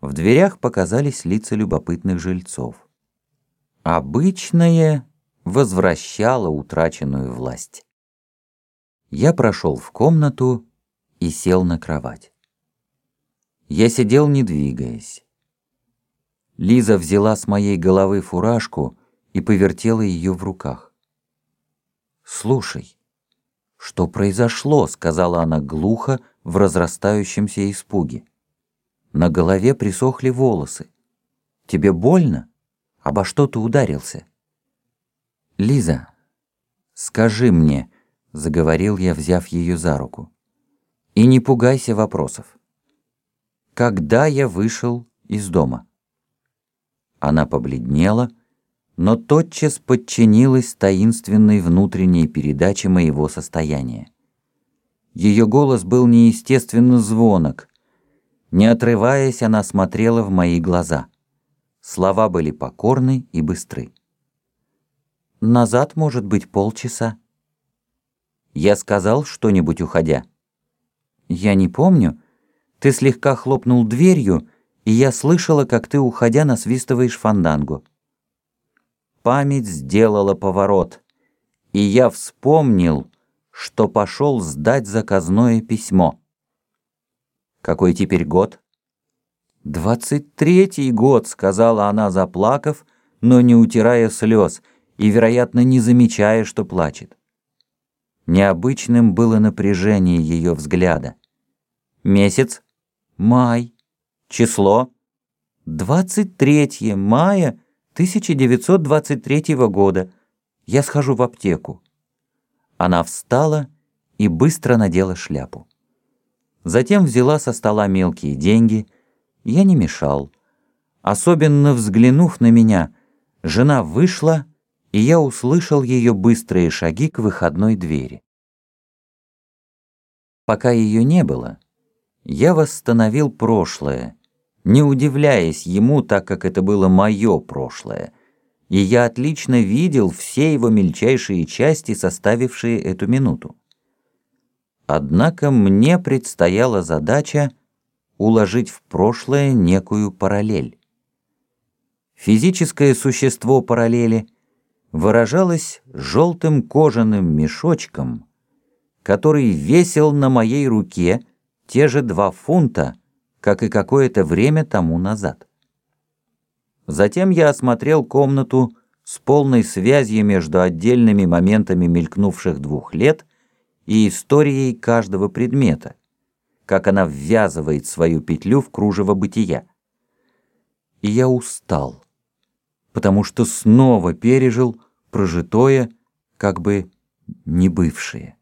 В дверях показались лица любопытных жильцов. Обычное возвращало утраченную власть. Я прошел в комнату и сел на кровать. Я сидел, не двигаясь. Лиза взяла с моей головы фуражку и повертела ее в руках. «Слушай, что произошло?» — сказала она глухо в разрастающемся испуге. На голове присохли волосы. «Тебе больно? Обо что ты ударился?» «Лиза, скажи мне», — заговорил я, взяв ее за руку, — «и не пугайся вопросов. Когда я вышел из дома?» Она побледнела, но тотчас подчинилась таинственной внутренней передаче моего состояния. Ее голос был неестественно звонок. Не отрываясь, она смотрела в мои глаза. Слова были покорны и быстры. «Назад, может быть, полчаса». «Я сказал что-нибудь, уходя?» «Я не помню. Ты слегка хлопнул дверью, и я слышала, как ты, уходя, насвистываешь фандангу. Память сделала поворот, и я вспомнил, что пошел сдать заказное письмо. Какой теперь год? «Двадцать третий год», — сказала она, заплакав, но не утирая слез и, вероятно, не замечая, что плачет. Необычным было напряжение ее взгляда. Месяц? Май. Число 23 мая 1923 года. Я схожу в аптеку. Она встала и быстро надела шляпу. Затем взяла со стола мелкие деньги. Я не мешал. Особенно взглянув на меня, жена вышла, и я услышал ее быстрые шаги к выходной двери. Пока ее не было, я восстановил прошлое — не удивляясь ему, так как это было мое прошлое, и я отлично видел все его мельчайшие части, составившие эту минуту. Однако мне предстояла задача уложить в прошлое некую параллель. Физическое существо параллели выражалось желтым кожаным мешочком, который весил на моей руке те же два фунта, как и какое-то время тому назад. Затем я осмотрел комнату с полной связью между отдельными моментами мелькнувших двух лет и историей каждого предмета, как она ввязывает свою петлю в кружево бытия. И я устал, потому что снова пережил прожитое, как бы не бывшее.